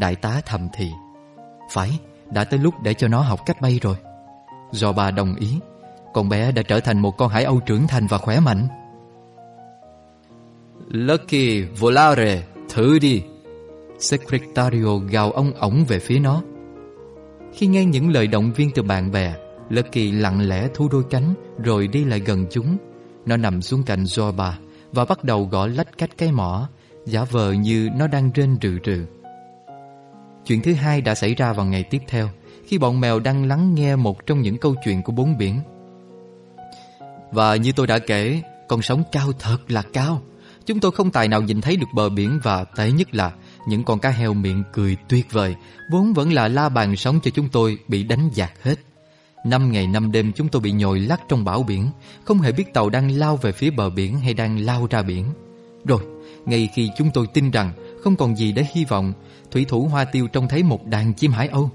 Đại tá thầm thì Phải, đã tới lúc để cho nó học cách bay rồi. Do bà đồng ý Con bé đã trở thành một con hải âu trưởng thành và khỏe mạnh. Lucky volare, thử đi. Secretario gào ông ổng về phía nó. Khi nghe những lời động viên từ bạn bè Lucky lặng lẽ thu đôi cánh Rồi đi lại gần chúng. Nó nằm xuống cạnh Zorba Và bắt đầu gõ lách cách cái mỏ Giả vờ như nó đang rên rừ rừ Chuyện thứ hai đã xảy ra vào ngày tiếp theo Khi bọn mèo đang lắng nghe một trong những câu chuyện của bốn biển. Và như tôi đã kể Con sóng cao thật là cao. Chúng tôi không tài nào nhìn thấy được bờ biển Và tệ nhất là những con cá heo miệng cười tuyệt vời Vốn vẫn là la bàn sống cho chúng tôi Bị đánh giạt hết. Năm ngày năm đêm chúng tôi bị nhồi lắc trong bão biển Không hề biết tàu đang lao về phía bờ biển Hay đang lao ra biển. Rồi, ngay khi chúng tôi tin rằng Không còn gì để hy vọng Thủy thủ Hoa Tiêu trông thấy một đàn chim hải âu.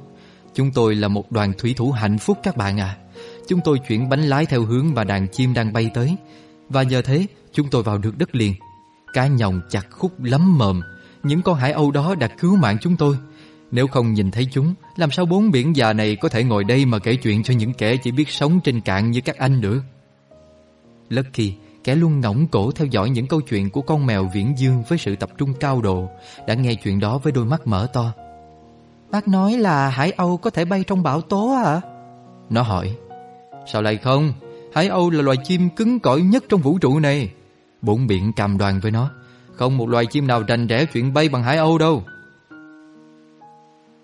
Chúng tôi là một đoàn thủy thủ hạnh phúc các bạn à. Chúng tôi chuyển bánh lái theo hướng mà đàn chim đang bay tới. Và nhờ thế, chúng tôi vào được đất liền. Cá nhồng chặt khúc lắm mồm. Những con hải âu đó đã cứu mạng chúng tôi. Nếu không nhìn thấy chúng, Làm sao bốn biển già này có thể ngồi đây Mà kể chuyện cho những kẻ chỉ biết sống trên cạn như các anh nữa Lucky Kẻ luôn ngỗng cổ theo dõi những câu chuyện của con mèo viễn dương với sự tập trung cao độ Đã nghe chuyện đó với đôi mắt mở to Bác nói là Hải Âu có thể bay trong bão tố à? Nó hỏi Sao lại không? Hải Âu là loài chim cứng cỏi nhất trong vũ trụ này Bốn biển cam đoan với nó Không một loài chim nào rành rẽ chuyện bay bằng Hải Âu đâu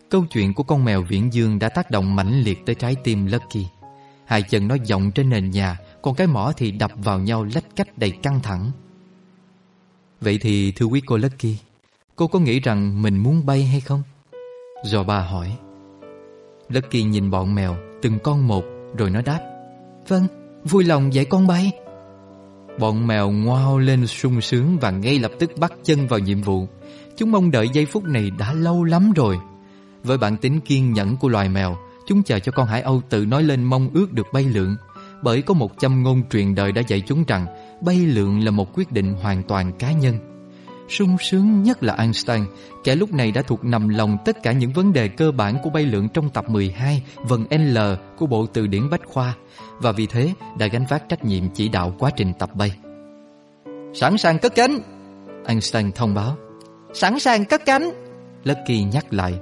Câu chuyện của con mèo viễn dương đã tác động mãnh liệt tới trái tim Lucky Hai chân nó vọng trên nền nhà còn cái mỏ thì đập vào nhau lách cách đầy căng thẳng. Vậy thì thưa quý cô Lucky Cô có nghĩ rằng mình muốn bay hay không? Do bà hỏi. Lucky nhìn bọn mèo Từng con một Rồi nó đáp. Vâng, vui lòng dạy con bay. Bọn mèo ngoao lên sung sướng Và ngay lập tức bắt chân vào nhiệm vụ. Chúng mong đợi giây phút này đã lâu lắm rồi. Với bản tính kiên nhẫn của loài mèo Chúng chờ cho con hải âu tự nói lên mong ước được bay lượn. Bởi có một châm ngôn truyền đời đã dạy chúng rằng Bay lượn là một quyết định hoàn toàn cá nhân. Sung sướng nhất là Einstein, Kẻ lúc này đã thuộc nằm lòng tất cả những vấn đề cơ bản của bay lượn trong tập 12 Vần L của Bộ Từ điển Bách Khoa. Và vì thế, đã gánh vác trách nhiệm chỉ đạo quá trình tập bay. Sẵn sàng cất cánh, Einstein thông báo. Sẵn sàng cất cánh, Lucky nhắc lại.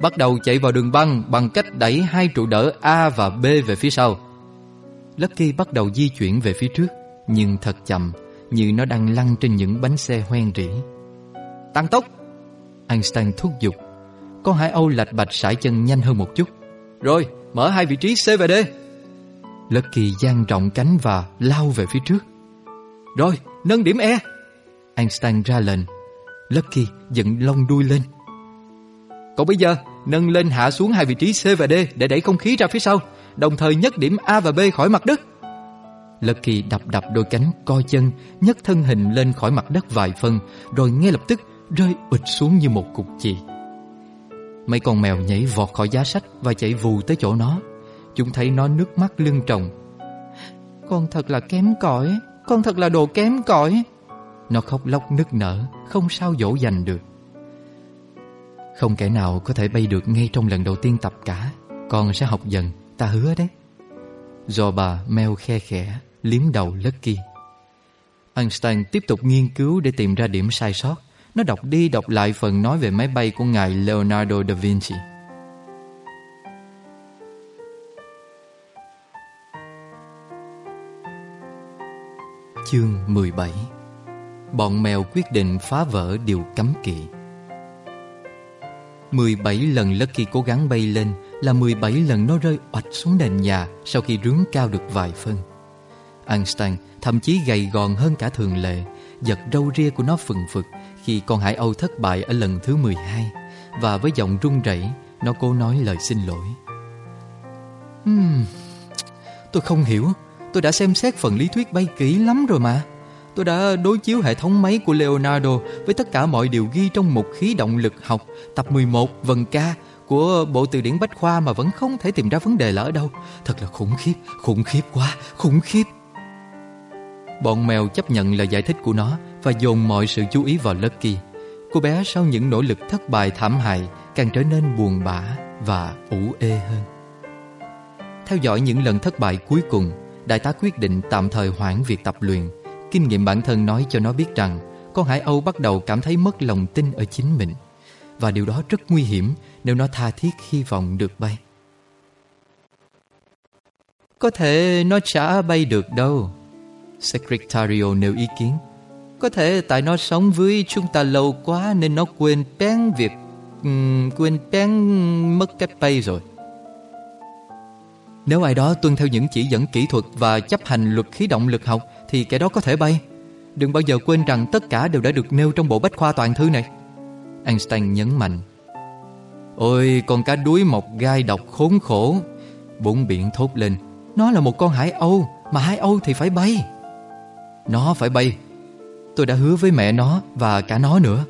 Bắt đầu chạy vào đường băng bằng cách đẩy hai trụ đỡ A và B về phía sau. Lucky bắt đầu di chuyển về phía trước Nhưng thật chậm Như nó đang lăn trên những bánh xe hoen rỉ. Tăng tốc! Einstein thúc giục. Con hải âu lạch bạch sải chân nhanh hơn một chút. Rồi mở hai vị trí C và D. Lucky dang rộng cánh và lao về phía trước. Rồi nâng điểm E. Einstein ra lệnh. Lucky dựng lông đuôi lên. Còn bây giờ nâng lên hạ xuống hai vị trí C và D Để đẩy không khí ra phía sau Đồng thời nhấc điểm A và B khỏi mặt đất. Lật kỳ đập đập đôi cánh co chân, nhấc thân hình lên khỏi mặt đất vài phân, Rồi ngay lập tức rơi ụt xuống như một cục chì. Mấy con mèo nhảy vọt khỏi giá sách Và chạy vù tới chỗ nó. Chúng thấy nó nước mắt lưng tròng. Con thật là kém cỏi, Con thật là đồ kém cỏi. Nó khóc lóc nức nở, Không sao dỗ dành được. Không kẻ nào có thể bay được ngay trong lần đầu tiên tập cả, Con sẽ học dần. Ta hứa đấy. Do bà meo khe khẽ, Liếm đầu Lucky Einstein tiếp tục nghiên cứu để tìm ra điểm sai sót. Nó đọc đi đọc lại phần nói về máy bay của ngài Leonardo da Vinci. Chương 17 Bọn mèo quyết định phá vỡ điều cấm kỵ. 17 lần Lucky cố gắng bay lên là 17 lần nó rơi oạch xuống nền nhà Sau khi rướng cao được vài phân. Einstein thậm chí gầy gòn hơn cả thường lệ Giật râu ria của nó phừng phực Khi con hải âu thất bại ở lần thứ 12 Và với giọng run rẩy Nó cố nói lời xin lỗi. Hmm, Tôi không hiểu Tôi đã xem xét phần lý thuyết bay kỹ lắm rồi mà. Tôi đã đối chiếu hệ thống máy của Leonardo với tất cả mọi điều ghi trong mục khí động lực học tập 11 vần K của Bộ Từ điển Bách Khoa mà vẫn không thể tìm ra vấn đề là ở đâu. Thật là khủng khiếp, khủng khiếp quá, khủng khiếp. Bọn mèo chấp nhận lời giải thích của nó và dồn mọi sự chú ý vào Lucky. Cô bé sau những nỗ lực thất bại thảm hại càng trở nên buồn bã và ủ ê hơn. Theo dõi những lần thất bại cuối cùng, đại tá quyết định tạm thời hoãn việc tập luyện. Kinh nghiệm bản thân nói cho nó biết rằng con hải âu bắt đầu cảm thấy mất lòng tin ở chính mình. Và điều đó rất nguy hiểm nếu nó tha thiết hy vọng được bay. Có thể nó chả bay được đâu. Secretario nêu ý kiến. Có thể tại nó sống với chúng ta lâu quá nên nó quên bén việc um, quên bén mất cách bay rồi. Nếu ai đó tuân theo những chỉ dẫn kỹ thuật và chấp hành luật khí động lực học thì kẻ đó có thể bay. Đừng bao giờ quên rằng tất cả đều đã được nêu trong bộ bách khoa toàn thư này. Einstein nhấn mạnh. Ôi, con cá đuối mọc gai độc khốn khổ. Bốn biển thốt lên. Nó là một con hải âu, mà hải âu thì phải bay. Nó phải bay. Tôi đã hứa với mẹ nó và cả nó nữa.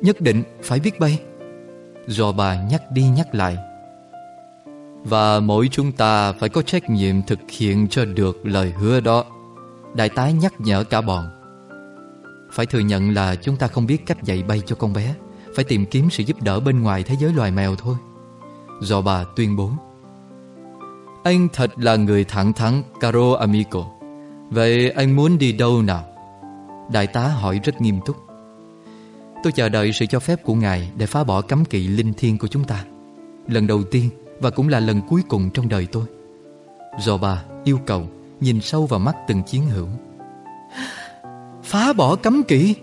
Nhất định phải biết bay. Do bà nhắc đi nhắc lại và mỗi chúng ta phải có trách nhiệm thực hiện cho được lời hứa đó Đại tá nhắc nhở cả bọn Phải thừa nhận là chúng ta không biết cách dạy bay cho con bé phải tìm kiếm sự giúp đỡ bên ngoài thế giới loài mèo thôi. Do bà tuyên bố. Anh thật là người thẳng thắn Caro amico. Vậy anh muốn đi đâu nào? Đại tá hỏi rất nghiêm túc. Tôi chờ đợi sự cho phép của ngài Để phá bỏ cấm kỵ linh thiêng của chúng ta. Lần đầu tiên và cũng là lần cuối cùng trong đời tôi. Do bà yêu cầu Nhìn sâu vào mắt từng chiến hữu. Phá bỏ cấm kỵ?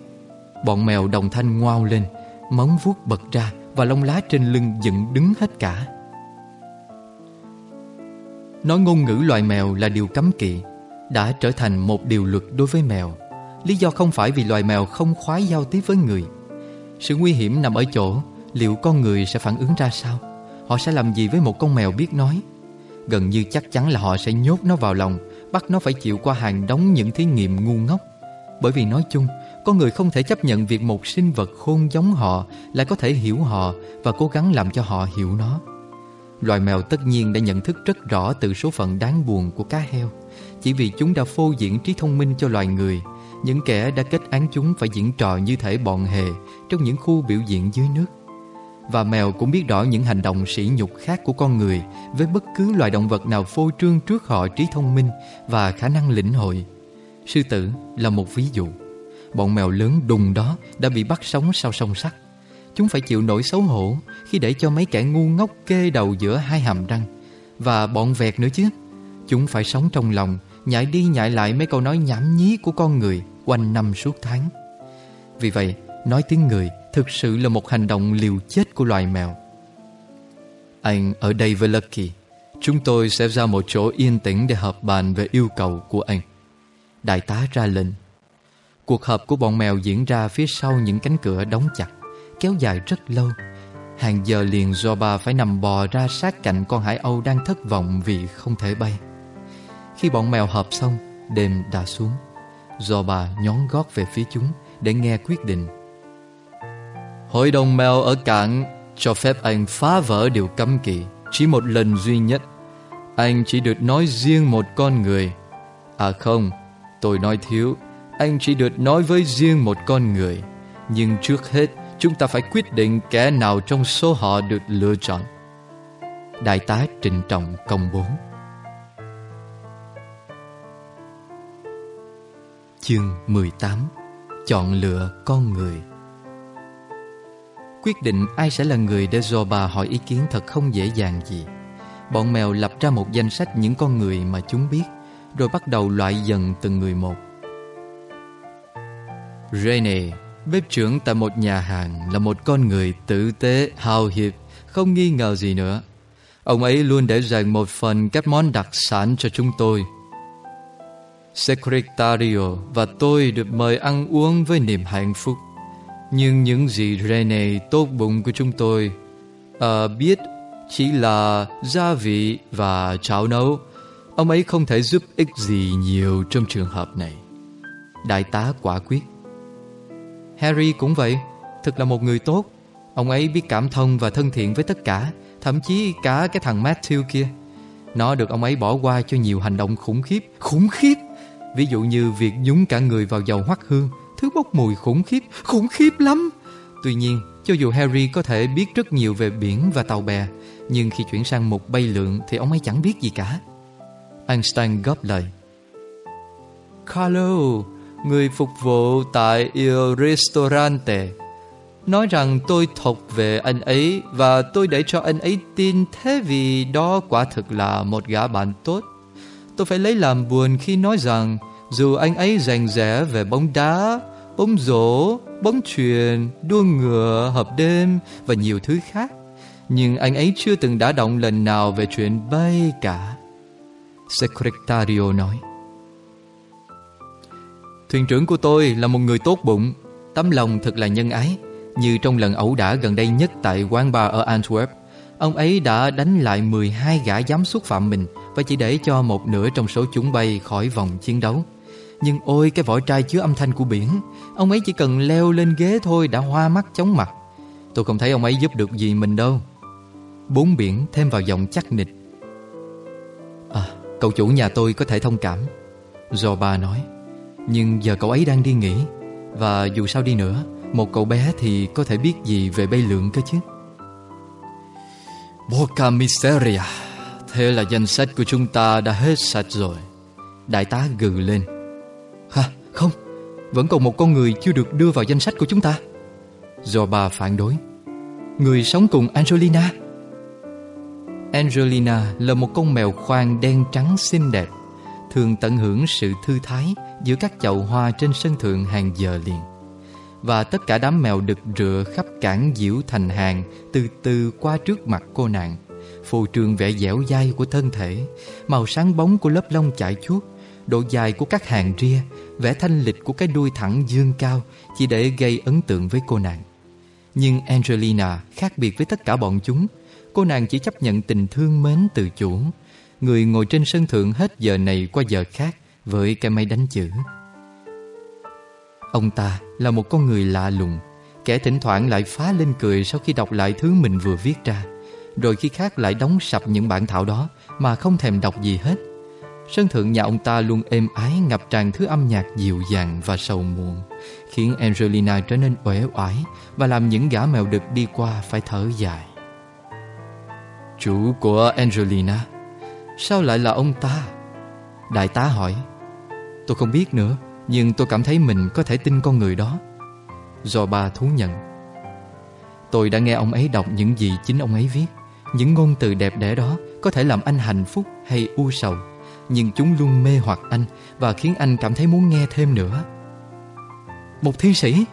Bọn mèo đồng thanh ngoao lên Móng vuốt bật ra Và lông lá trên lưng dựng đứng hết cả. Nói ngôn ngữ loài mèo là điều cấm kỵ, Đã trở thành một điều luật đối với mèo. Lý do không phải vì loài mèo không khoái giao tiếp với người. Sự nguy hiểm nằm ở chỗ, Liệu con người sẽ phản ứng ra sao? Họ sẽ làm gì với một con mèo biết nói? Gần như chắc chắn là họ sẽ nhốt nó vào lòng, Bắt nó phải chịu qua hàng đống những thí nghiệm ngu ngốc. Bởi vì nói chung con người không thể chấp nhận việc một sinh vật khôn giống họ Lại có thể hiểu họ Và cố gắng làm cho họ hiểu nó Loài mèo tất nhiên đã nhận thức rất rõ Từ số phận đáng buồn của cá heo Chỉ vì chúng đã phô diễn trí thông minh cho loài người, Những kẻ đã kết án chúng phải diễn trò như thể bọn hề Trong những khu biểu diễn dưới nước và mèo cũng biết rõ những hành động sỉ nhục khác của con người với bất cứ loài động vật nào phô trương trước họ trí thông minh và khả năng lĩnh hội. Sư tử là một ví dụ. Bọn mèo lớn đùng đó đã bị bắt sống sau sông sắt. Chúng phải chịu nỗi xấu hổ khi để cho mấy kẻ ngu ngốc kê đầu giữa hai hàm răng. Và bọn vẹt nữa chứ. Chúng phải sống trong lòng, nhại đi nhại lại mấy câu nói nhảm nhí của con người quanh năm suốt tháng. Vì vậy, nói tiếng người thực sự là một hành động liều chết của loài mèo. Anh ở đây với Lucky. Chúng tôi sẽ ra một chỗ yên tĩnh để họp bàn về yêu cầu của anh. Đại tá ra lệnh. Cuộc họp của bọn mèo diễn ra phía sau những cánh cửa đóng chặt, kéo dài rất lâu. Hàng giờ liền Zoba phải nằm bò ra sát cạnh con hải âu đang thất vọng vì không thể bay. Khi bọn mèo họp xong, đêm đã xuống. Zoba nhón gót về phía chúng để nghe quyết định Hội đồng mèo ở cảng cho phép anh phá vỡ điều cấm kỵ chỉ một lần duy nhất. Anh chỉ được nói riêng một con người. À không, tôi nói thiếu. Anh chỉ được nói với riêng một con người. Nhưng trước hết, chúng ta phải quyết định kẻ nào trong số họ được lựa chọn. Đại tá trịnh trọng công bố. Chương 18 Chọn lựa con người Quyết định ai sẽ là người để bà hỏi ý kiến thật không dễ dàng gì Bọn mèo lập ra một danh sách những con người mà chúng biết Rồi bắt đầu loại dần từng người một Rene, bếp trưởng tại một nhà hàng Là một con người tử tế, hào hiệp Không nghi ngờ gì nữa Ông ấy luôn để dành một phần các món đặc sản cho chúng tôi Secretario và tôi được mời ăn uống với niềm hạnh phúc nhưng những gì Rene tốt bụng của chúng tôi uh, biết chỉ là gia vị và cháo nấu. Ông ấy không thể giúp ích gì nhiều trong trường hợp này. Đại tá quả quyết. Harry cũng vậy, thật là một người tốt. Ông ấy biết cảm thông và thân thiện với tất cả, thậm chí cả cái thằng Matthew kia. Nó được ông ấy bỏ qua cho nhiều hành động khủng khiếp. Khủng khiếp! Ví dụ như việc nhúng cả người vào dầu hoắc hương Thứ bốc mùi khủng khiếp, khủng khiếp lắm Tuy nhiên Cho dù Harry có thể biết rất nhiều về biển và tàu bè Nhưng khi chuyển sang một bay lượn Thì ông ấy chẳng biết gì cả Einstein góp lời Carlo, người phục vụ tại Il Ristorante. Nói rằng tôi thuộc về anh ấy Và tôi để cho anh ấy tin Thế vì đó quả thực là một gã bạn tốt. Tôi phải lấy làm buồn khi nói rằng Dù anh ấy rành rẽ về bóng đá Bóng rổ, bóng chuyền, đua ngựa, hợp đêm Và nhiều thứ khác Nhưng anh ấy chưa từng đã động lần nào về chuyện bay cả. Secretario nói. Thuyền trưởng của tôi là một người tốt bụng Tấm lòng thật là nhân ái Như trong lần ẩu đả gần đây nhất tại quán bar ở Antwerp. Ông ấy đã đánh lại 12 gã dám xúc phạm mình Và chỉ để cho một nửa trong số chúng bay khỏi vòng chiến đấu. Nhưng ôi cái vỏ trai chứa âm thanh của biển Ông ấy chỉ cần leo lên ghế thôi đã hoa mắt chóng mặt. Tôi không thấy ông ấy giúp được gì mình đâu. Bốn biển thêm vào giọng chắc nịch. À, cậu chủ nhà tôi có thể thông cảm. Do ba nói. Nhưng giờ cậu ấy đang đi nghỉ. Và dù sao đi nữa, Một cậu bé thì có thể biết gì về bay lượn cơ chứ? Boca Miseria. Thế là danh sách của chúng ta đã hết sạch rồi. Đại tá gừ lên. Hả? Không. Vẫn còn một con người chưa được đưa vào danh sách của chúng ta. Do bà phản đối. Người sống cùng Angelina. Angelina là một con mèo khoang đen trắng xinh đẹp, Thường tận hưởng sự thư thái. Giữa các chậu hoa trên sân thượng hàng giờ liền. Và tất cả đám mèo đực rựa khắp cảng diễu thành hàng Từ từ qua trước mặt cô nàng. Phù trường vẻ dẻo dai của thân thể, Màu sáng bóng của lớp lông chải chuốt, Độ dài của các hàng ria, Vẻ thanh lịch của cái đuôi thẳng dương cao Chỉ để gây ấn tượng với cô nàng. Nhưng Angelina khác biệt với tất cả bọn chúng. Cô nàng chỉ chấp nhận tình thương mến từ chủ. Người ngồi trên sân thượng hết giờ này qua giờ khác. Với cái máy đánh chữ. Ông ta là một con người lạ lùng, Kẻ thỉnh thoảng lại phá lên cười Sau khi đọc lại thứ mình vừa viết ra. Rồi khi khác lại đóng sập những bản thảo đó Mà không thèm đọc gì hết. Sân thượng nhà ông ta luôn êm ái Ngập tràn thứ âm nhạc dịu dàng và sầu muộn, Khiến Angelina trở nên uể oải Và làm những gã mèo đực đi qua phải thở dài. Chủ của Angelina, Sao lại là ông ta? Đại tá hỏi. Tôi không biết nữa, Nhưng tôi cảm thấy mình có thể tin con người đó. Do bà thú nhận. Tôi đã nghe ông ấy đọc những gì chính ông ấy viết. Những ngôn từ đẹp đẽ đó Có thể làm anh hạnh phúc hay u sầu, Nhưng chúng luôn mê hoặc anh Và khiến anh cảm thấy muốn nghe thêm nữa. Một thi sĩ,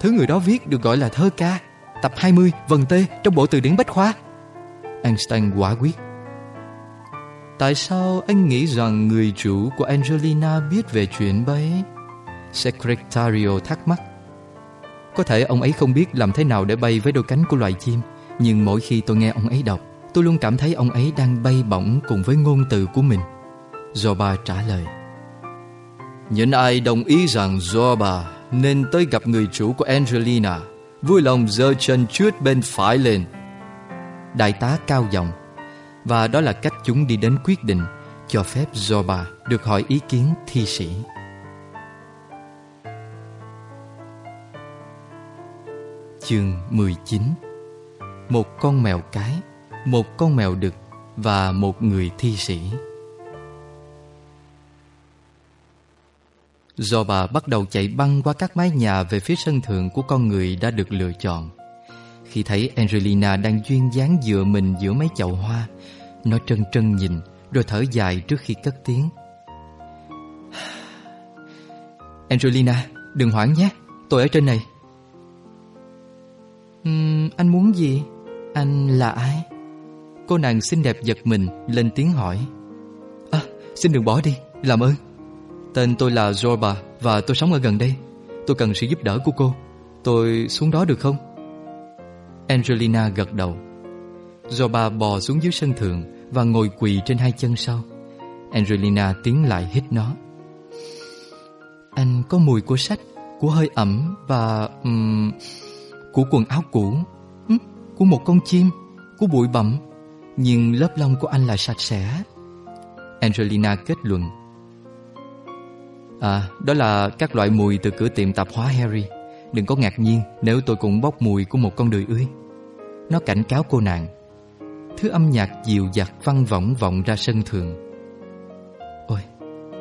Thứ người đó viết được gọi là thơ ca, Tập 20 vần tê trong bộ từ điển Bách Khoa. Einstein quả quyết. Tại sao anh nghĩ rằng người chủ của Angelina biết về chuyện bay? Secretario thắc mắc. Có thể ông ấy không biết làm thế nào để bay với đôi cánh của loài chim Nhưng mỗi khi tôi nghe ông ấy đọc Tôi luôn cảm thấy ông ấy đang bay bổng cùng với ngôn từ của mình. Zoba trả lời. Những ai đồng ý rằng Zoba nên tới gặp người chủ của Angelina Vui lòng giơ chân trước bên phải lên. Đại tá cao giọng và đó là cách chúng đi đến quyết định Cho phép Zoba được hỏi ý kiến thi sĩ. Chương 19 Một con mèo cái, Một con mèo đực Và một người thi sĩ. Zoba bắt đầu chạy băng qua các mái nhà về phía sân thượng của con người đã được lựa chọn. Khi thấy Angelina đang duyên dáng dựa mình giữa mấy chậu hoa nó trân trân nhìn Rồi thở dài trước khi cất tiếng. Angelina, đừng hoảng nhé Tôi ở trên này. Uhm, Anh muốn gì? Anh là ai? Cô nàng xinh đẹp giật mình Lên tiếng hỏi. À, xin đừng bỏ đi, làm ơn. Tên tôi là Zorba Và tôi sống ở gần đây. Tôi cần sự giúp đỡ của cô. Tôi xuống đó được không? Angelina gật đầu. Zorba bò xuống dưới sân thượng. Và ngồi quỳ trên hai chân sau. Angelina tiến lại hít nó. Anh có mùi của sách Của hơi ẩm Và um, Của quần áo cũ um, Của một con chim Của bụi bặm. Nhưng lớp lông của anh là sạch sẽ. Angelina kết luận. À, đó là các loại mùi từ cửa tiệm tạp hóa Harry. Đừng có ngạc nhiên nếu tôi cũng bốc mùi của một con đười ươi. Nó cảnh cáo cô nàng. Thứ âm nhạc dịu dặt văng vọng vọng ra sân thượng. Ôi,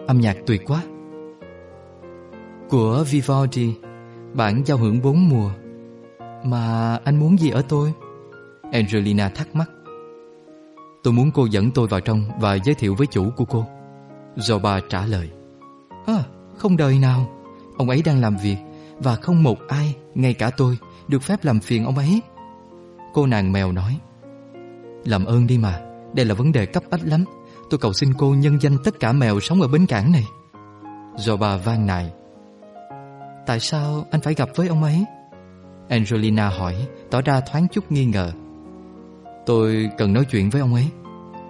âm nhạc tuyệt quá. Của Vivaldi Bản giao hưởng bốn mùa. Mà anh muốn gì ở tôi? Angelina thắc mắc. Tôi muốn cô dẫn tôi vào trong Và giới thiệu với chủ của cô. Zoba trả lời. À, không đời nào. Ông ấy đang làm việc Và không một ai, ngay cả tôi Được phép làm phiền ông ấy. Cô nàng mèo nói. Làm ơn đi mà. Đây là vấn đề cấp bách lắm. Tôi cầu xin cô nhân danh tất cả mèo sống ở bến cảng này. Zoba van nài. Tại sao anh phải gặp với ông ấy? Angelina hỏi, Tỏ ra thoáng chút nghi ngờ. Tôi cần nói chuyện với ông ấy.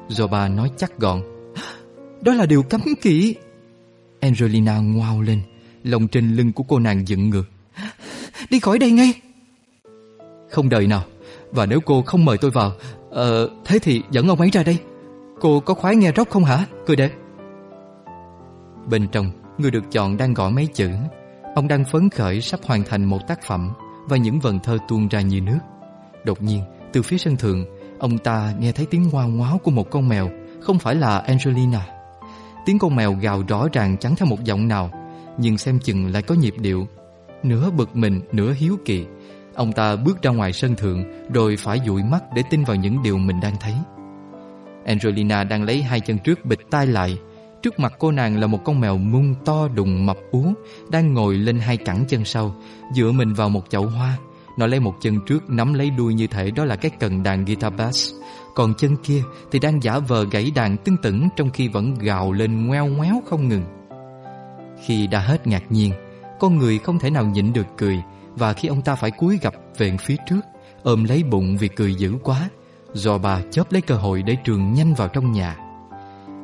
Zoba nói chắc gọn. Đó là điều cấm kỵ. Angelina ngoao lên, Lòng trên lưng của cô nàng dựng ngược. Đi khỏi đây ngay. Không đợi nào. Và nếu cô không mời tôi vào Ờ thế thì dẫn ông ấy ra đây. Cô có khoái nghe rock không hả, Cười đẹp? Bên trong, Người được chọn đang gõ mấy chữ. Ông đang phấn khởi sắp hoàn thành một tác phẩm Và những vần thơ tuôn ra như nước. Đột nhiên, từ phía sân thượng, Ông ta nghe thấy tiếng ngoao ngoáo của một con mèo, Không phải là Angelina. Tiếng con mèo gào rõ ràng chẳng theo một giọng nào, Nhưng xem chừng lại có nhịp điệu. Nửa bực mình, nửa hiếu kỳ Ông ta bước ra ngoài sân thượng, Rồi phải dụi mắt để tin vào những điều mình đang thấy. Angelina đang lấy hai chân trước bịt tai lại. Trước mặt cô nàng là một con mèo mung to đùng mập ú, Đang ngồi lên hai cẳng chân sau. Dựa mình vào một chậu hoa, Nó lấy một chân trước nắm lấy đuôi như thể đó là cái cần đàn guitar bass. Còn chân kia thì đang giả vờ gãy đàn tưng tửng Trong khi vẫn gào lên ngoeo ngoéo không ngừng. Khi đã hết ngạc nhiên, Con người không thể nào nhịn được cười. Và khi ông ta phải cúi gặp về phía trước, Ôm lấy bụng vì cười dữ quá, Do bà chớp lấy cơ hội để trường nhanh vào trong nhà.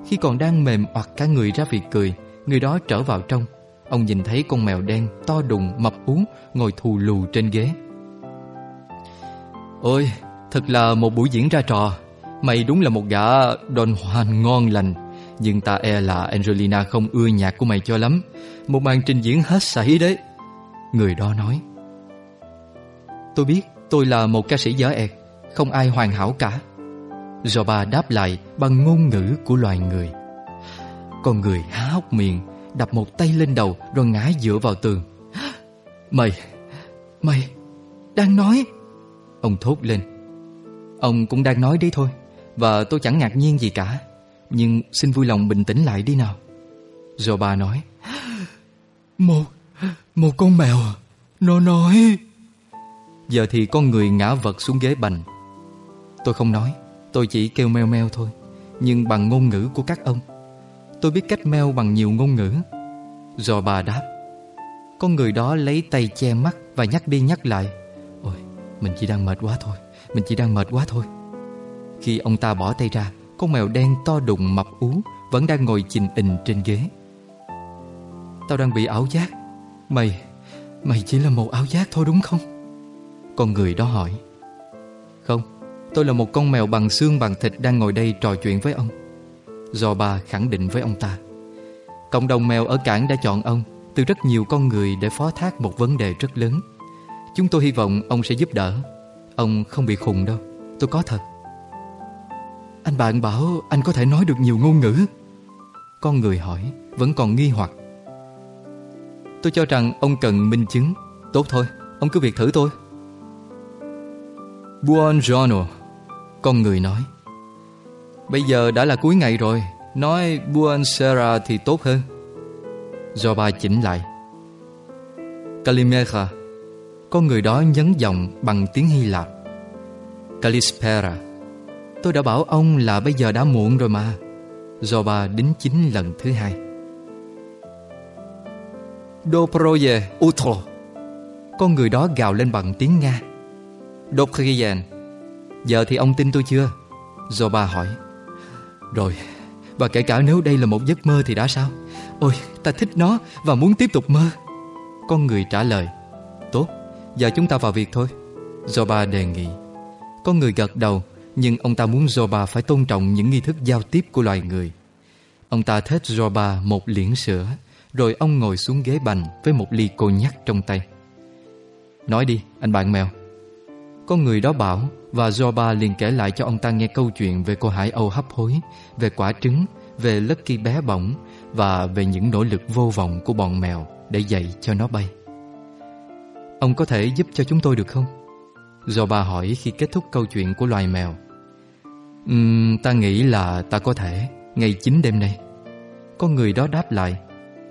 Khi còn đang mềm oặt cả người ra vì cười, Người đó trở vào trong. Ông nhìn thấy con mèo đen to đùng, mập ú, Ngồi thù lù trên ghế. Ôi, Thật là một buổi diễn ra trò. Mày đúng là một gã đòn hoàn ngon lành. Nhưng ta e là Angelina không ưa nhạc của mày cho lắm. Một màn trình diễn hết sảy đấy. Người đó nói. Tôi biết tôi là một ca sĩ dở ẹt, Không ai hoàn hảo cả. Joba đáp lại bằng ngôn ngữ của loài người. Con người há hốc miệng, Đập một tay lên đầu Rồi ngã dựa vào tường. Mày Mày Đang nói. Ông thốt lên. Ông cũng đang nói đấy thôi, Và tôi chẳng ngạc nhiên gì cả. Nhưng xin vui lòng bình tĩnh lại đi nào. Joba nói. Một Một con mèo à? Nó nói. Giờ thì con người ngã vật xuống ghế bành. Tôi không nói, Tôi chỉ kêu meo meo thôi. Nhưng bằng ngôn ngữ của các ông, Tôi biết cách meo bằng nhiều ngôn ngữ. Do bà đáp, Con người đó lấy tay che mắt Và nhắc đi nhắc lại. Ôi, mình chỉ đang mệt quá thôi, Mình chỉ đang mệt quá thôi. Khi ông ta bỏ tay ra, Con mèo đen to đùng mập ú Vẫn đang ngồi chình ình trên ghế. Tao đang bị ảo giác. Mày Mày chỉ là một ảo giác thôi đúng không? Con người đó hỏi. Không Tôi là một con mèo bằng xương bằng thịt Đang ngồi đây trò chuyện với ông. Do bà khẳng định với ông ta. Cộng đồng mèo ở cảng đã chọn ông Từ rất nhiều con người để phó thác một vấn đề rất lớn. Chúng tôi hy vọng ông sẽ giúp đỡ. Ông không bị khùng đâu. Tôi có thật. Anh bạn bảo anh có thể nói được nhiều ngôn ngữ. Con người hỏi Vẫn còn nghi hoặc. Tôi cho rằng ông cần minh chứng. Tốt thôi, ông cứ việc thử tôi. Buongiorno Con người nói. Bây giờ đã là cuối ngày rồi, Nói buonasera thì tốt hơn. Do ba chỉnh lại. Kalimera Con người đó nhấn giọng bằng tiếng Hy Lạp. Kalispera Tôi đã bảo ông là bây giờ đã muộn rồi mà. Do ba đính chính lần thứ hai. Doproje utro Con người đó gào lên bằng tiếng Nga. Dopriyen Giờ thì ông tin tôi chưa? Do bà hỏi. Rồi, Và kể cả nếu đây là một giấc mơ thì đã sao? Ôi, ta thích nó Và muốn tiếp tục mơ. Con người trả lời. Tốt, Giờ chúng ta vào việc thôi. Zoba đề nghị. Con người gật đầu, Nhưng ông ta muốn Zoba phải tôn trọng những nghi thức giao tiếp của loài người. Ông ta thết Zoba một liễn sữa, Rồi ông ngồi xuống ghế bành Với một ly cô nhắc trong tay. Nói đi, anh bạn mèo. Con người đó bảo Và Zorba liền kể lại cho ông ta nghe câu chuyện Về cô hải âu hấp hối Về quả trứng Về Lucky bé bỏng Và về những nỗ lực vô vọng của bọn mèo Để dạy cho nó bay. Ông có thể giúp cho chúng tôi được không? Zorba hỏi khi kết thúc câu chuyện của loài mèo. Uhm, Ta nghĩ là ta có thể Ngày chính đêm nay. Con người đó đáp lại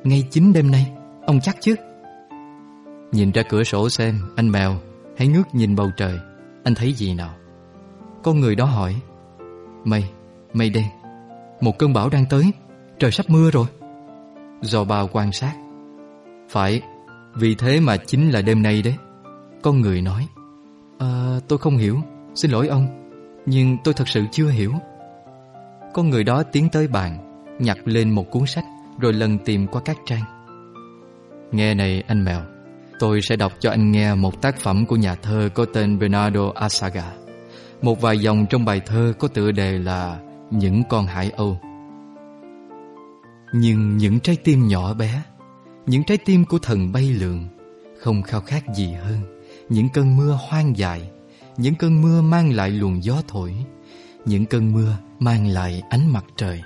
Ngay chính đêm nay Ông chắc chứ? Nhìn ra cửa sổ xem Anh mèo Hãy ngước nhìn bầu trời. Anh thấy gì nào? Con người đó hỏi. Mây Mây đen. Một cơn bão đang tới. Trời sắp mưa rồi. Do bao quan sát. Phải, Vì thế mà chính là đêm nay đấy. Con người nói. À tôi không hiểu. Xin lỗi ông. Nhưng tôi thật sự chưa hiểu. Con người đó tiến tới bàn, Nhặt lên một cuốn sách, Rồi lần tìm qua các trang. Nghe này, anh mèo. Tôi sẽ đọc cho anh nghe một tác phẩm của nhà thơ có tên Bernardo Asaga. Một vài dòng trong bài thơ có tựa đề là Những con hải âu. Nhưng những trái tim nhỏ bé, Những trái tim của thần bay lượn, Không khao khát gì hơn. Những cơn mưa hoang dại Những cơn mưa mang lại luồng gió thổi, Những cơn mưa mang lại ánh mặt trời.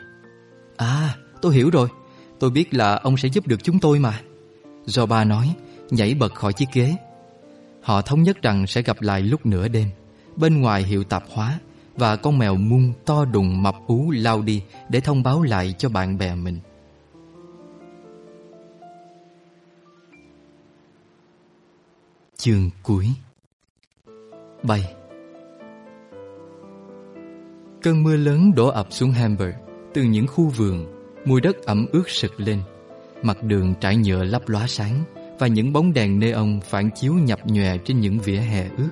À tôi hiểu rồi. Tôi biết là ông sẽ giúp được chúng tôi mà. Do ba nói Nhảy bật khỏi chiếc ghế. Họ thống nhất rằng sẽ gặp lại lúc nửa đêm. Bên ngoài hiệu tạp hóa Và con mèo mung to đùng mập ú lao đi Để thông báo lại cho bạn bè mình. Chương cuối. Bay. Cơn mưa lớn đổ ập xuống Hamburg. Từ những khu vườn, Mùi đất ẩm ướt sực lên. Mặt đường trải nhựa lấp lóa sáng. Và những bóng đèn neon phản chiếu nhập nhòe trên những vỉa hè ướt.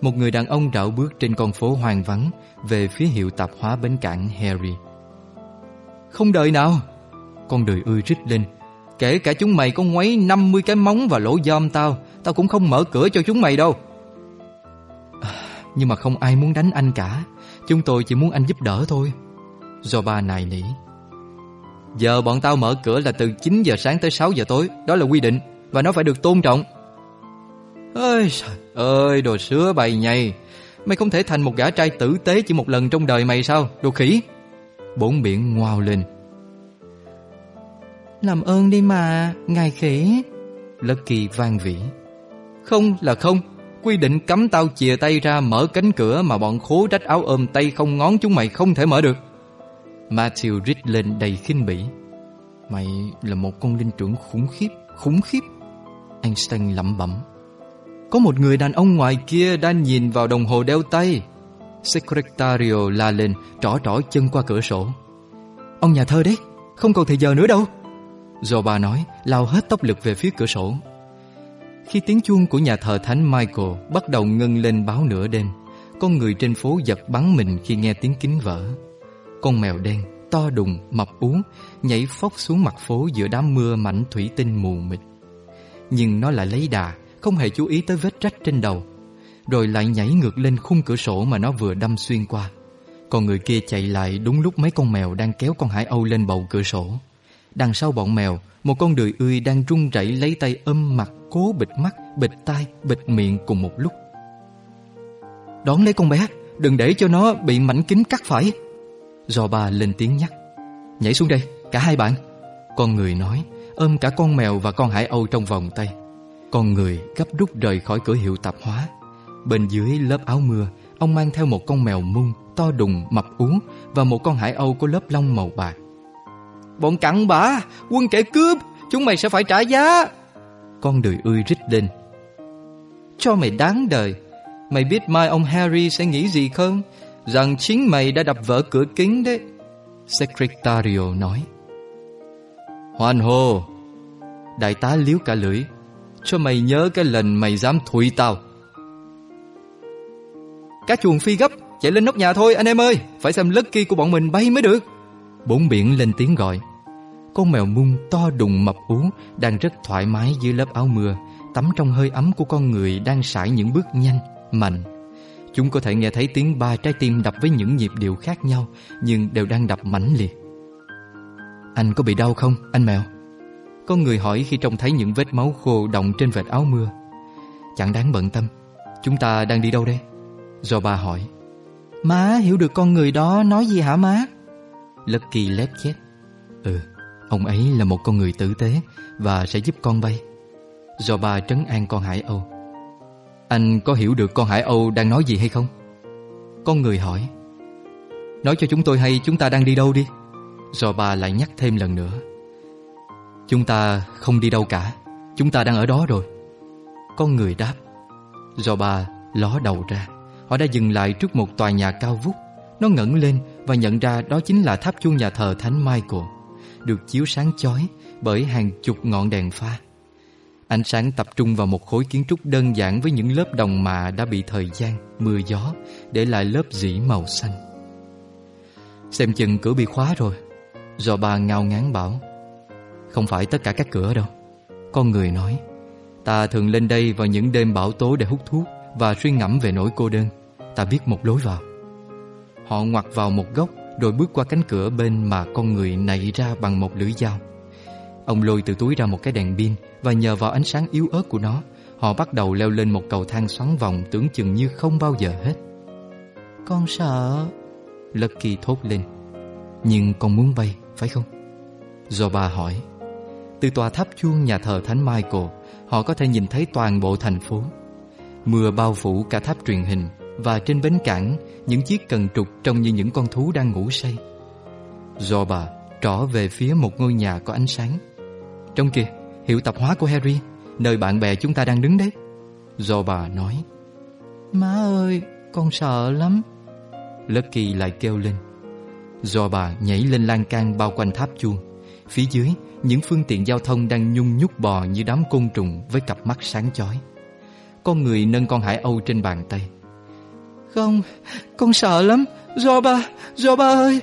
Một người đàn ông rảo bước trên con phố hoang vắng Về phía hiệu tạp hóa bến cảng Harry. Không đợi nào! Con đời ươi rít lên. Kể cả chúng mày có ngoáy 50 cái móng và lỗ giom tao Tao cũng không mở cửa cho chúng mày đâu. À, Nhưng mà không ai muốn đánh anh cả. Chúng tôi chỉ muốn anh giúp đỡ thôi. Do ba nài nỉ. Giờ bọn tao mở cửa là từ 9 giờ sáng tới 6 giờ tối Đó là quy định. Và nó phải được tôn trọng. Ơi trời ơi, đồ sứa bày nhầy. Mày không thể thành một gã trai tử tế chỉ một lần trong đời mày sao, Đồ khỉ? Bốn biển ngoao lên. Làm ơn đi mà, Ngài khỉ. Lucky vang vĩ. Không là không, Quy định cấm tao chìa tay ra mở cánh cửa Mà bọn khố rách áo ôm tay không ngón chúng mày không thể mở được. Matthew rít lên đầy khinh bỉ. Mày là một con linh trưởng khủng khiếp Khủng khiếp. Einstein lẩm bẩm. Có một người đàn ông ngoài kia đang nhìn vào đồng hồ đeo tay. Secretario la lên Trỏ trỏ chân qua cửa sổ. Ông nhà thơ đấy Không còn thời giờ nữa đâu. Rồi bà nói lao hết tốc lực về phía cửa sổ. Khi tiếng chuông của nhà thờ thánh Michael Bắt đầu ngân lên báo nửa đêm Con người trên phố giật bắn mình khi nghe tiếng kính vỡ. Con mèo đen, to đùng, mập ú Nhảy phóc xuống mặt phố giữa đám mưa mảnh thủy tinh mù mịt. Nhưng nó lại lấy đà Không hề chú ý tới vết rách trên đầu. Rồi lại nhảy ngược lên khung cửa sổ mà nó vừa đâm xuyên qua. Còn người kia chạy lại đúng lúc mấy con mèo đang kéo con hải âu lên bầu cửa sổ. Đằng sau bọn mèo Một con đười ươi đang run rẩy lấy tay ôm mặt Cố bịt mắt, bịt tai, bịt miệng cùng một lúc. Đón lấy con bé Đừng để cho nó bị mảnh kính cắt phải. Giò ba lên tiếng nhắc. Nhảy xuống đây, cả hai bạn. Con người nói. Ôm cả con mèo và con hải âu trong vòng tay. Con người gấp rút rời khỏi cửa hiệu tạp hóa. Bên dưới lớp áo mưa Ông mang theo một con mèo mung To đùng, mập ú Và một con hải âu có lớp lông màu bạc. Bọn cặn bã Quân kẻ cướp Chúng mày sẽ phải trả giá. Con đời ươi rít lên. Cho mày đáng đời. Mày biết mai ông Harry sẽ nghĩ gì không? Rằng chính mày đã đập vỡ cửa kính đấy. Secretario nói. Hoan hô, đại tá liếu cả lưỡi, cho mày nhớ cái lần mày dám thụy tao. Cá chuồng phi gấp, chạy lên nóc nhà thôi anh em ơi, phải xem Lucky của bọn mình bay mới được. Bốn biển lên tiếng gọi. Con mèo mung to đùng mập ú đang rất thoải mái dưới lớp áo mưa, tắm trong hơi ấm của con người đang sải những bước nhanh, mạnh Chúng có thể nghe thấy tiếng ba trái tim đập với những nhịp điệu khác nhau Nhưng đều đang đập mãnh liệt anh có bị đau không, anh mèo? Có người hỏi khi trông thấy những vết máu khô động trên vệt áo mưa. Chẳng đáng bận tâm. Chúng ta đang đi đâu đây? Do ba hỏi. Má hiểu được con người đó nói gì hả má? Lucky lép chép Ừ Ông ấy là một con người tử tế Và sẽ giúp con bay. Do ba trấn an con Hải Âu. Anh có hiểu được con Hải Âu đang nói gì hay không? Con người hỏi. Nói cho chúng tôi hay chúng ta đang đi đâu đi rồi ba lại nhắc thêm lần nữa. Chúng ta không đi đâu cả. Chúng ta đang ở đó rồi. Con người đáp. Rồi ba ló đầu ra. Họ đã dừng lại trước một tòa nhà cao vút. Nó ngẩng lên và nhận ra đó chính là tháp chuông nhà thờ Thánh Michael Được chiếu sáng chói bởi hàng chục ngọn đèn pha. Ánh sáng tập trung vào một khối kiến trúc đơn giản với những lớp đồng mạ đã bị thời gian, mưa gió để lại lớp dĩ màu xanh. Xem chừng cửa bị khóa rồi. Do ba ngao ngán bảo Không phải tất cả các cửa đâu. Con người nói Ta thường lên đây vào những đêm bão tố để hút thuốc và suy ngẫm về nỗi cô đơn. Ta biết một lối vào. Họ ngoặt vào một góc rồi bước qua cánh cửa bên mà con người nảy ra bằng một lưỡi dao. Ông lôi từ túi ra một cái đèn pin và nhờ vào ánh sáng yếu ớt của nó, họ bắt đầu leo lên một cầu thang xoắn vòng tưởng chừng như không bao giờ hết. Con sợ. Lucky thốt lên. Nhưng con muốn bay, phải không? Do bà hỏi. Từ tòa tháp chuông nhà thờ Thánh Michael, họ có thể nhìn thấy toàn bộ thành phố. Mưa bao phủ cả tháp truyền hình và trên bến cảng, những chiếc cần trục trông như những con thú đang ngủ say. Do bà trỏ về phía một ngôi nhà có ánh sáng. Trong kia, hiệu tập hóa của Harry, nơi bạn bè chúng ta đang đứng đấy. Do bà nói. Má ơi, con sợ lắm. Lucky lại kêu lên. Do bà nhảy lên lan can bao quanh tháp chuông. Phía dưới, những phương tiện giao thông đang nhung nhúc bò như đám côn trùng với cặp mắt sáng chói. Con người nâng con hải âu trên bàn tay. Không, con sợ lắm. Do ba, do ba ơi.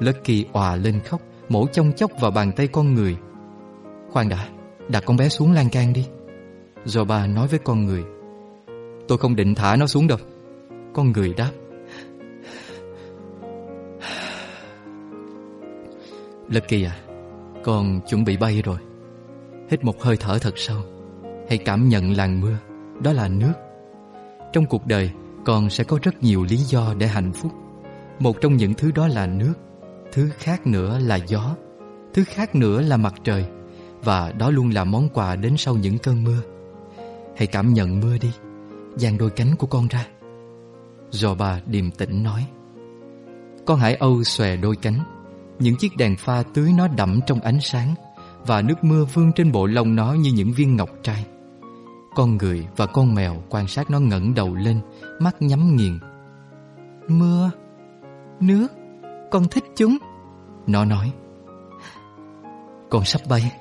Lucky òa lên khóc, mổ trong chốc vào bàn tay con người. Khoan đã, đặt con bé xuống lan can đi. Do bà nói với con người. Tôi không định thả nó xuống đâu. Con người đáp. Lucky à, con chuẩn bị bay rồi. Hít một hơi thở thật sâu. Hãy cảm nhận làn mưa, đó là nước. Trong cuộc đời, con sẽ có rất nhiều lý do để hạnh phúc. Một trong những thứ đó là nước, thứ khác nữa là gió, thứ khác nữa là mặt trời và đó luôn là món quà đến sau những cơn mưa. Hãy cảm nhận mưa đi, dang đôi cánh của con ra. Do bà điềm tĩnh nói. Con hải âu xòe đôi cánh, những chiếc đèn pha tưới nó đậm trong ánh sáng và nước mưa vương trên bộ lông nó như những viên ngọc trai. Con người và con mèo quan sát nó ngẩng đầu lên, mắt nhắm nghiền. Mưa, nước, con thích chúng. Nó nói. Con sắp bay.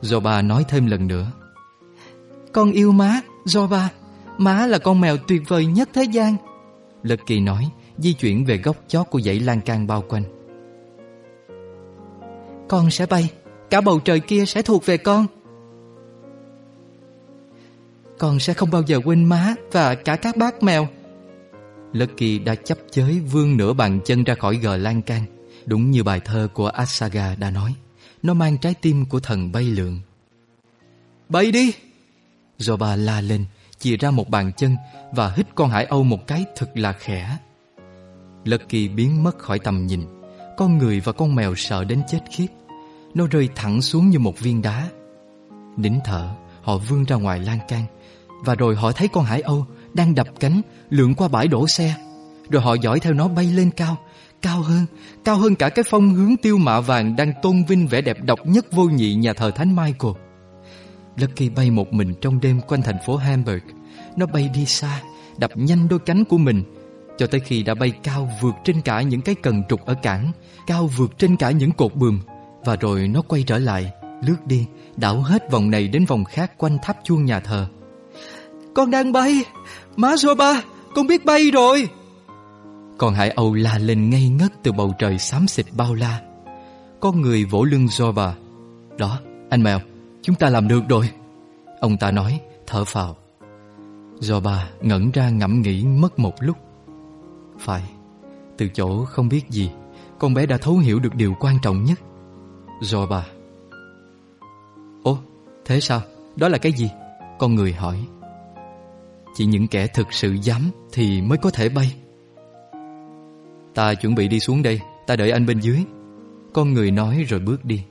Do bà nói thêm lần nữa. Con yêu má, do. Má là con mèo tuyệt vời nhất thế gian. lật kỳ nói, di chuyển về góc chót của dãy lan can bao quanh. Con sẽ bay, cả bầu trời kia sẽ thuộc về con. Con sẽ không bao giờ quên má và cả các bác mèo. Lucky đã chấp chới vươn nửa bàn chân ra khỏi gờ lan can, đúng như bài thơ của Asaga đã nói. Nó mang trái tim của thần bay lượn. Bay đi! Do bà la lên, chìa ra một bàn chân và hít con hải âu một cái thật là khẽ. Lucky biến mất khỏi tầm nhìn. Con người và con mèo sợ đến chết khiếp. Nó rơi thẳng xuống như một viên đá. Nín thở, họ vươn ra ngoài lan can và rồi họ thấy con hải âu đang đập cánh lượn qua bãi đổ xe. Rồi họ dõi theo nó bay lên cao, cao hơn, cao hơn cả cái phong hướng tiêu mạ vàng đang tôn vinh vẻ đẹp độc nhất vô nhị nhà thờ Thánh Michael. Lucky bay một mình trong đêm quanh thành phố Hamburg. Nó bay đi xa, đập nhanh đôi cánh của mình, cho tới khi đã bay cao vượt trên cả những cái cần trục ở cảng, cao vượt trên cả những cột buồm, và rồi nó quay trở lại, lướt đi, đảo hết vòng này đến vòng khác quanh tháp chuông nhà thờ. Con đang bay, má ba, con biết bay rồi. Còn hải âu la lên ngây ngất từ bầu trời xám xịt bao la. Con người vỗ lưng Zoba. Đó, anh mèo, chúng ta làm được rồi. Ông ta nói, thở phào. Zoba ngẩn ra ngẫm nghĩ mất một lúc. Phải, từ chỗ không biết gì, con bé đã thấu hiểu được điều quan trọng nhất. Zoba. Ồ, thế sao? Đó là cái gì? Con người hỏi. Chỉ những kẻ thực sự dám Thì mới có thể bay Ta chuẩn bị đi xuống đây Ta đợi anh bên dưới Con người nói rồi bước đi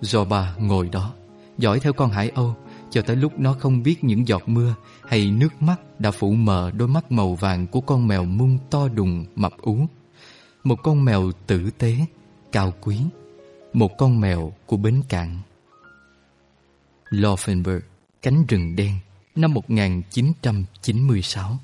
Zoba ngồi đó Dõi theo con hải âu cho tới lúc nó không biết những giọt mưa Hay nước mắt đã phủ mờ đôi mắt màu vàng Của con mèo mung to đùng mập ú. Một con mèo tử tế, Cao quý. Một con mèo của bến cạn. Laufenberg Cánh rừng đen, Năm 1996